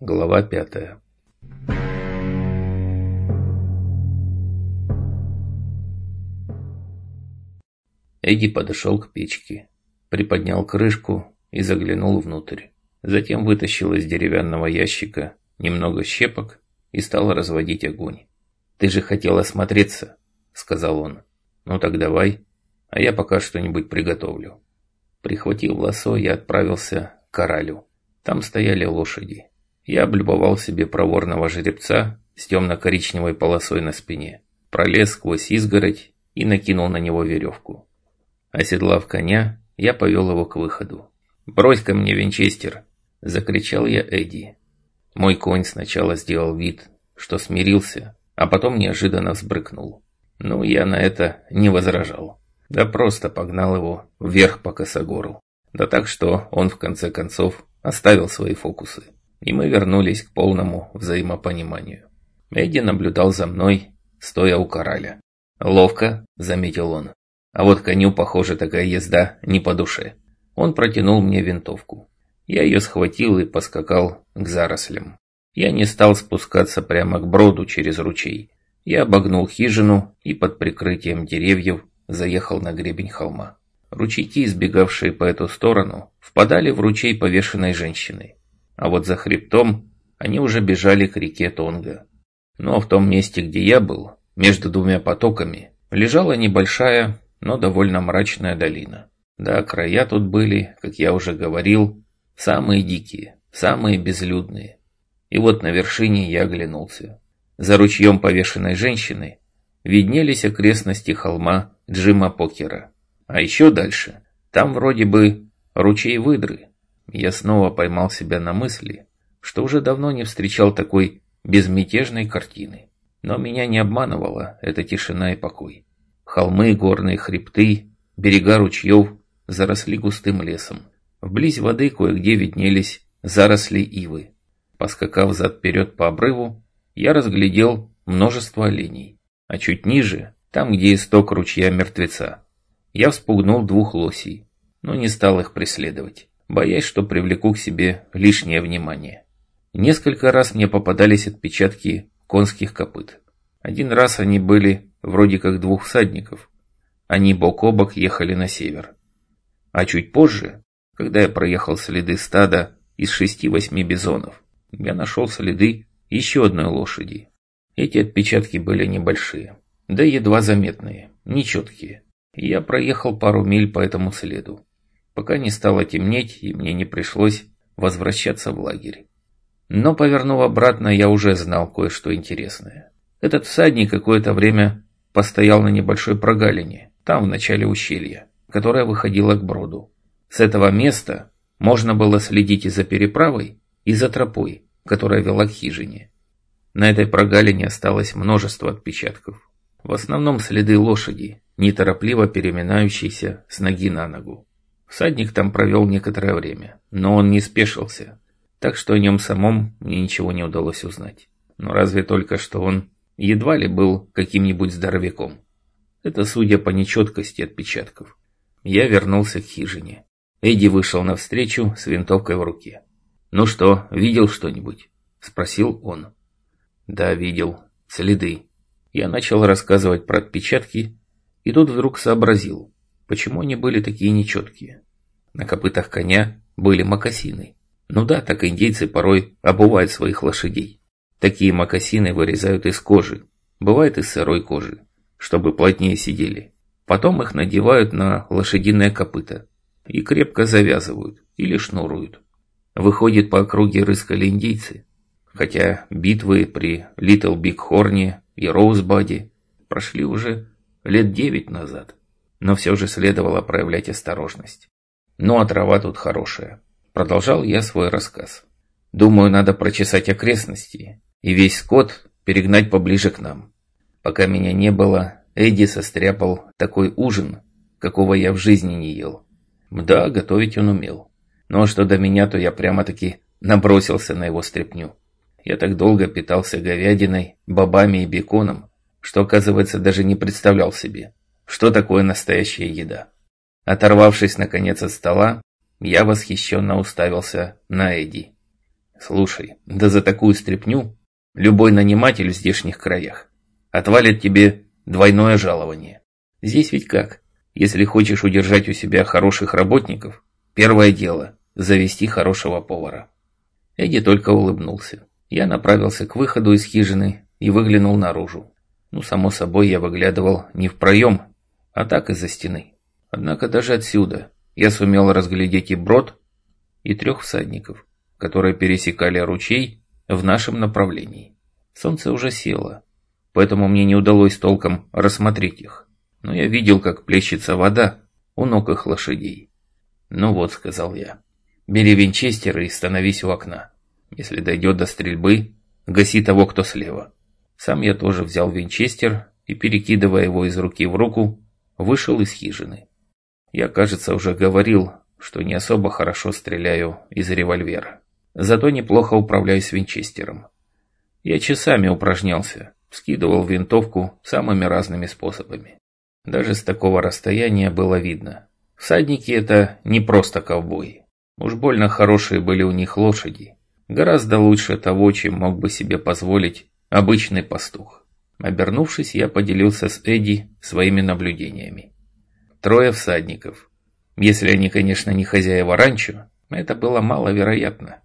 Глава пятая. Эдди подошел к печке, приподнял крышку и заглянул внутрь. Затем вытащил из деревянного ящика немного щепок и стал разводить огонь. «Ты же хотел осмотреться», — сказал он. «Ну так давай, а я пока что-нибудь приготовлю». Прихватив лосо, я отправился к коралю. Там стояли лошади. Я облюбовал себе проворного жеребца с темно-коричневой полосой на спине, пролез сквозь изгородь и накинул на него веревку. Оседлав коня, я повел его к выходу. «Брось ко мне, Винчестер!» – закричал я Эдди. Мой конь сначала сделал вид, что смирился, а потом неожиданно взбрыкнул. Ну, я на это не возражал. Да просто погнал его вверх по косогору. Да так, что он в конце концов оставил свои фокусы. И мы вернулись к полному взаимопониманию. Эдди наблюдал за мной, стоя у кораля. «Ловко», — заметил он. «А вот коню, похоже, такая езда не по душе». Он протянул мне винтовку. Я ее схватил и поскакал к зарослям. Я не стал спускаться прямо к броду через ручей. Я обогнул хижину и под прикрытием деревьев заехал на гребень холма. Ручейки, избегавшие по эту сторону, впадали в ручей повешенной женщины. А вот за хребтом они уже бежали к реке Тонга. Ну а в том месте, где я был, между двумя потоками, лежала небольшая, но довольно мрачная долина. Да, края тут были, как я уже говорил, самые дикие, самые безлюдные. И вот на вершине я оглянулся. За ручьем повешенной женщины виднелись окрестности холма Джима Покера. А еще дальше, там вроде бы ручей выдры. Я снова поймал себя на мысли, что уже давно не встречал такой безмятежной картины. Но меня не обманывала эта тишина и покой. Холмы, горные хребты, берега ручьев заросли густым лесом. Вблизь воды кое-где виднелись заросли ивы. Поскакав зад-вперед по обрыву, я разглядел множество оленей. А чуть ниже, там, где исток ручья мертвеца, я вспугнул двух лосей, но не стал их преследовать, боясь, что привлеку к себе лишнее внимание. Несколько раз мне попадались отпечатки конских копыт. Один раз они были вроде как двух всадников. Они бок о бок ехали на север. А чуть позже, когда я проехал следы стада из шести-восьми бизонов, я нашел следы еще одной лошади. Эти отпечатки были небольшие, да едва заметные, нечеткие. Я проехал пару миль по этому следу, пока не стало темнеть и мне не пришлось возвращаться в лагерь. Но, повернув обратно, я уже знал кое-что интересное. Этот всадник какое-то время постоял на небольшой прогалине, там, в начале ущелья, которая выходила к броду. С этого места можно было следить и за переправой, и за тропой, которая вела к хижине. На этой прогалине осталось множество отпечатков. В основном следы лошади, неторопливо переминающейся с ноги на ногу. Всадник там провел некоторое время, но он не спешился, так что о нем самом мне ничего не удалось узнать. Но разве только что он едва ли был каким-нибудь здоровяком. Это судя по нечеткости отпечатков. Я вернулся к хижине. Эдди вышел навстречу с винтовкой в руке. «Ну что, видел что-нибудь?» – спросил он. «Да, видел. Следы». Я начал рассказывать про отпечатки, и тут вдруг сообразил, почему они были такие нечеткие. На копытах коня были мокасины. Ну да, так индейцы порой обувают своих лошадей. Такие мокасины вырезают из кожи, бывает из сырой кожи, чтобы плотнее сидели. Потом их надевают на лошадиное копыто и крепко завязывают или шнуруют. Выходит, по округе рыскали индейцы, хотя битвы при Литл Биг Хорне и Роузбаде прошли уже лет девять назад, но все же следовало проявлять осторожность. Ну а трава тут хорошая. Продолжал я свой рассказ. Думаю, надо прочесать окрестности и весь скот перегнать поближе к нам. Пока меня не было, Эдди состряпал такой ужин, какого я в жизни не ел. Да, готовить он умел. Но что до меня, то я прямо-таки набросился на его стряпню. Я так долго питался говядиной, бобами и беконом, что, оказывается, даже не представлял себе, что такое настоящая еда. Оторвавшись, наконец, от стола, я восхищенно уставился на Эдди. Слушай, да за такую стряпню любой наниматель в здешних краях отвалит тебе двойное жалование. Здесь ведь как? Если хочешь удержать у себя хороших работников, первое дело – завести хорошего повара. Эдди только улыбнулся. Я направился к выходу из хижины и выглянул наружу. Ну, само собой, я выглядывал не в проем, а так из-за стены. Однако даже отсюда я сумел разглядеть и брод, и трех всадников, которые пересекали ручей в нашем направлении. Солнце уже село, поэтому мне не удалось толком рассмотреть их. Но я видел, как плещется вода у ног их лошадей. «Ну вот», — сказал я, — «бери винчестер и становись у окна. Если дойдет до стрельбы, гаси того, кто слева». Сам я тоже взял винчестер и, перекидывая его из руки в руку, вышел из хижины. Я, кажется, уже говорил, что не особо хорошо стреляю из револьвера. Зато неплохо управляюсь винчестером. Я часами упражнялся, скидывал винтовку самыми разными способами. Даже с такого расстояния было видно. Всадники это не просто ковбои. Уж больно хорошие были у них лошади. Гораздо лучше того, чем мог бы себе позволить обычный пастух. Обернувшись, я поделился с Эдди своими наблюдениями. Трое всадников. Если они, конечно, не хозяева ранчо, это было маловероятно.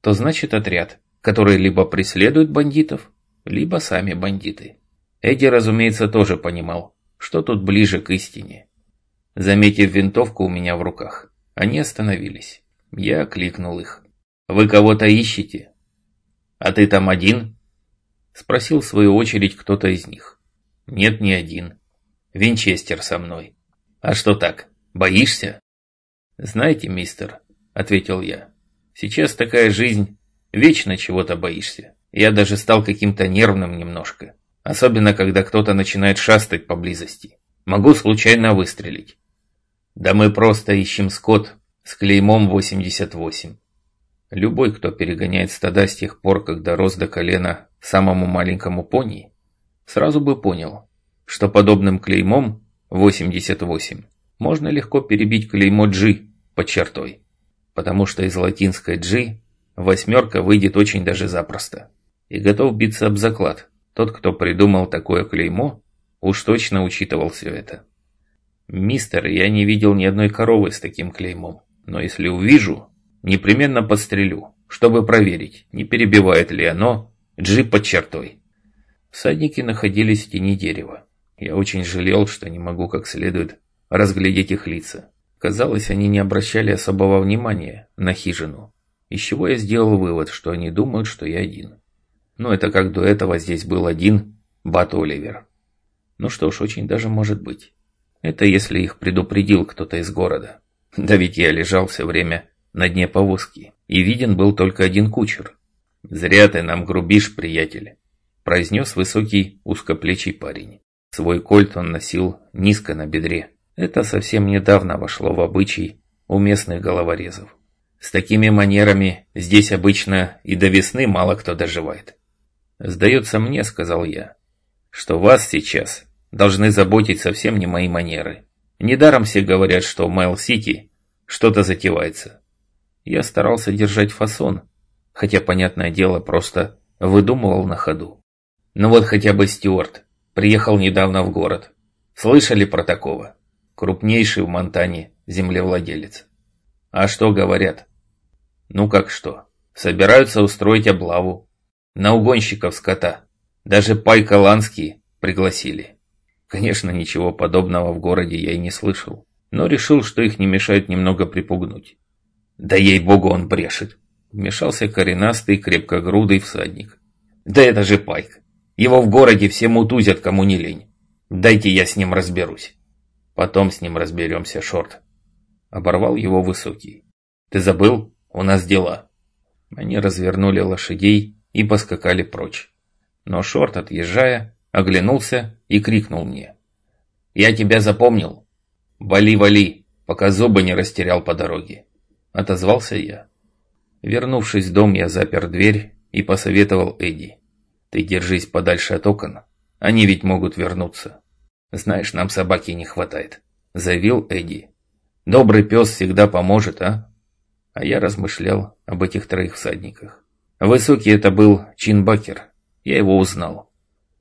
То значит отряд, который либо преследует бандитов, либо сами бандиты. Эдди, разумеется, тоже понимал, что тут ближе к истине. Заметив винтовку у меня в руках, они остановились. Я кликнул их. «Вы кого-то ищете?» «А ты там один?» Спросил в свою очередь кто-то из них. «Нет, не один. Винчестер со мной». «А что так, боишься?» «Знаете, мистер», — ответил я, — «сейчас такая жизнь, вечно чего-то боишься. Я даже стал каким-то нервным немножко. Особенно, когда кто-то начинает шастать поблизости. Могу случайно выстрелить. Да мы просто ищем скот с клеймом 88. Любой, кто перегоняет стада с тех пор, когда рос до колена самому маленькому пони, сразу бы понял, что подобным клеймом 88 можно легко перебить клеймо G под чертой, потому что из латинской G восьмерка выйдет очень даже запросто и готов биться об заклад. Тот, кто придумал такое клеймо, уж точно учитывал все это. «Мистер, я не видел ни одной коровы с таким клеймом, но если увижу, непременно подстрелю, чтобы проверить, не перебивает ли оно джип под чертой». Всадники находились в тени дерева. Я очень жалел, что не могу как следует разглядеть их лица. Казалось, они не обращали особого внимания на хижину, из чего я сделал вывод, что они думают, что я один. Но это как до этого здесь был один Бат Оливер. Ну что ж, очень даже может быть. Это если их предупредил кто-то из города. Да ведь я лежал все время на дне повозки, и виден был только один кучер. «Зря ты нам грубишь, приятель», – произнес высокий узкоплечий парень. Свой кольт он носил низко на бедре. Это совсем недавно вошло в обычай у местных головорезов. С такими манерами здесь обычно и до весны мало кто доживает. «Сдается мне», — сказал я, — «что вас сейчас должны заботить совсем не мои манеры. Недаром все говорят, что в Майл-Сити что-то затевается». Я старался держать фасон, хотя, понятное дело, просто выдумывал на ходу. Ну вот хотя бы Стюарт приехал недавно в город. Слышали про такого? Крупнейший в Монтане землевладелец. А что говорят? Ну как что? Собираются устроить облаву. На угонщиков скота. Даже Пайка Ланский пригласили. Конечно, ничего подобного в городе я и не слышал. Но решил, что их не мешает немного припугнуть. Да ей-богу он брешет. Вмешался коренастый, крепкогрудый всадник. Да это же Пайк. Его в городе все мутузят, кому не лень. Дайте я с ним разберусь. Потом с ним разберемся, Шорт. Оборвал его высокий. Ты забыл? У нас дела. Они развернули лошадей и поскакали прочь. Но Шорт, отъезжая, оглянулся и крикнул мне. «Я тебя запомнил! Вали, вали, пока зубы не растерял по дороге!» Отозвался я. Вернувшись в дом, я запер дверь и посоветовал Эдди. «Ты держись подальше от окон, они ведь могут вернуться. Знаешь, нам собаки не хватает», — заявил Эдди. «Добрый пес всегда поможет, а?» А я размышлял об этих троих всадниках. Высокий это был Чин Бакер. Я его узнал.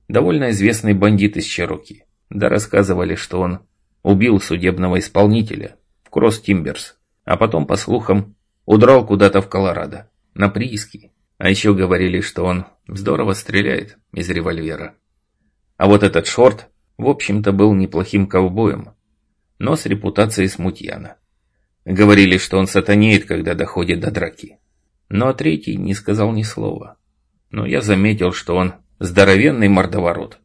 Довольно известный бандит из Чероки. Да рассказывали, что он убил судебного исполнителя в Кросс-Тимберс, а потом, по слухам, удрал куда-то в Колорадо, на прииски. А еще говорили, что он здорово стреляет из револьвера. А вот этот шорт, в общем-то, был неплохим ковбоем, но с репутацией смутьяна. Говорили, что он сатанеет, когда доходит до драки. Ну а третий не сказал ни слова. Но я заметил, что он здоровенный мордоворот.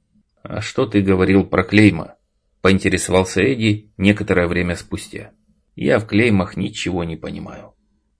«А что ты говорил про клейма?» Поинтересовался Эдди некоторое время спустя. «Я в клеймах ничего не понимаю.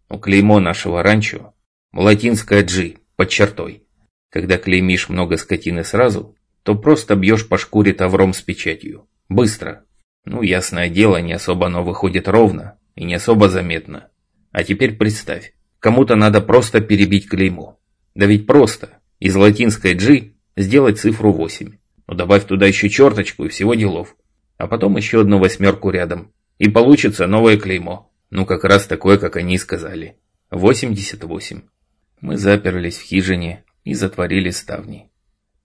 У клеймо нашего ранчо латинское «G» под чертой. Когда клеймишь много скотины сразу, то просто бьешь по шкуре тавром с печатью. Быстро. Ну, ясное дело, не особо оно выходит ровно и не особо заметно. А теперь представь, кому-то надо просто перебить клеймо. Да ведь просто из латинской G сделать цифру 8. Ну добавь туда еще черточку и всего делов. А потом еще одну восьмерку рядом. И получится новое клеймо. Ну как раз такое, как они и сказали. 88. Мы заперлись в хижине и затворили ставни.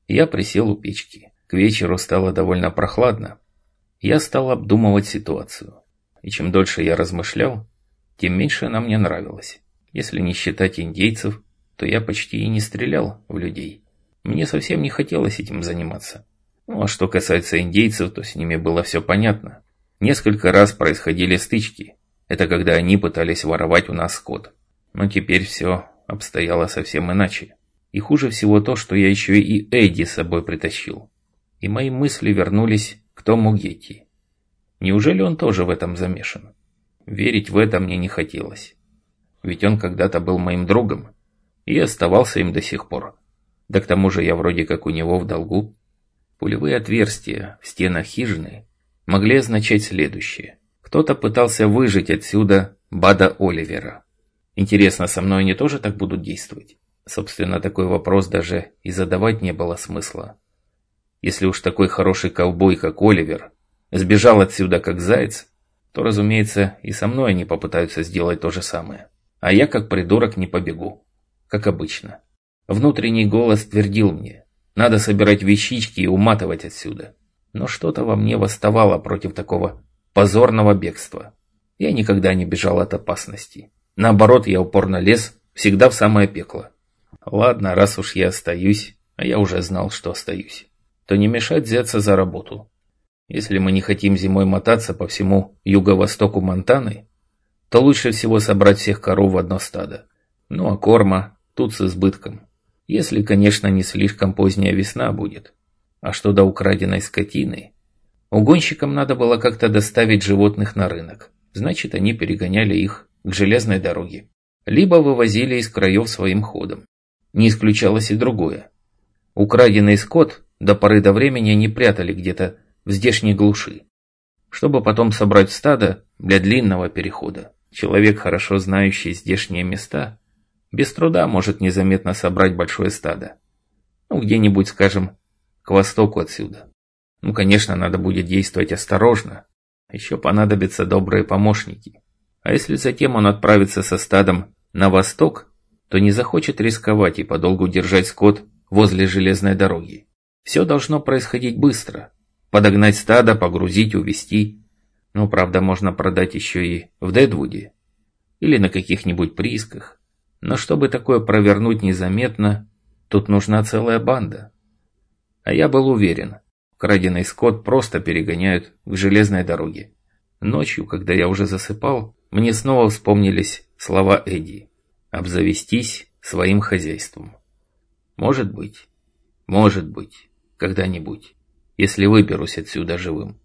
Я присел у печки. К вечеру стало довольно прохладно. Я стал обдумывать ситуацию. И чем дольше я размышлял, тем меньше она мне нравилась. Если не считать индейцев, то я почти и не стрелял в людей. Мне совсем не хотелось этим заниматься. Ну а что касается индейцев, то с ними было все понятно. Несколько раз происходили стычки. Это когда они пытались воровать у нас скот. Но теперь все обстояло совсем иначе. И хуже всего то, что я еще и Эдди с собой притащил. И мои мысли вернулись к Тому Гетти. Неужели он тоже в этом замешан? Верить в это мне не хотелось. Ведь он когда-то был моим другом и оставался им до сих пор. Да к тому же я вроде как у него в долгу. Пулевые отверстия в стенах хижины могли означать следующее. Кто-то пытался выжить отсюда Бада Оливера. Интересно, со мной они тоже так будут действовать? Собственно, такой вопрос даже и задавать не было смысла. Если уж такой хороший ковбой, как Оливер, сбежал отсюда как заяц, то, разумеется, и со мной они попытаются сделать то же самое. А я, как придурок, не побегу. Как обычно. Внутренний голос твердил мне, надо собирать вещички и уматывать отсюда. Но что-то во мне восставало против такого позорного бегства. Я никогда не бежал от опасности. Наоборот, я упорно лез, всегда в самое пекло. Ладно, раз уж я остаюсь, а я уже знал, что остаюсь, то не мешать взяться за работу. Если мы не хотим зимой мотаться по всему юго-востоку Монтаны, то лучше всего собрать всех коров в одно стадо. Ну а корма тут с избытком. Если, конечно, не слишком поздняя весна будет. А что до украденной скотины? Угонщикам надо было как-то доставить животных на рынок. Значит, они перегоняли их к железной дороге. Либо вывозили из краев своим ходом. Не исключалось и другое. Украденный скот до поры до времени они прятали где-то в здешней глуши, чтобы потом собрать стадо для длинного перехода. Человек, хорошо знающий здешние места, без труда может незаметно собрать большое стадо. Ну, где-нибудь, скажем, к востоку отсюда. Ну, конечно, надо будет действовать осторожно. Еще понадобятся добрые помощники. А если затем он отправится со стадом на восток, то не захочет рисковать и подолгу держать скот возле железной дороги. Все должно происходить быстро. Подогнать стадо, погрузить, увезти. Ну, правда, можно продать еще и в Дедвуде. Или на каких-нибудь приисках. Но чтобы такое провернуть незаметно, тут нужна целая банда. А я был уверен, краденый скот просто перегоняют к железной дороге. Ночью, когда я уже засыпал, мне снова вспомнились слова Эдди обзавестись своим хозяйством. Может быть, может быть, когда-нибудь, если выберусь отсюда живым.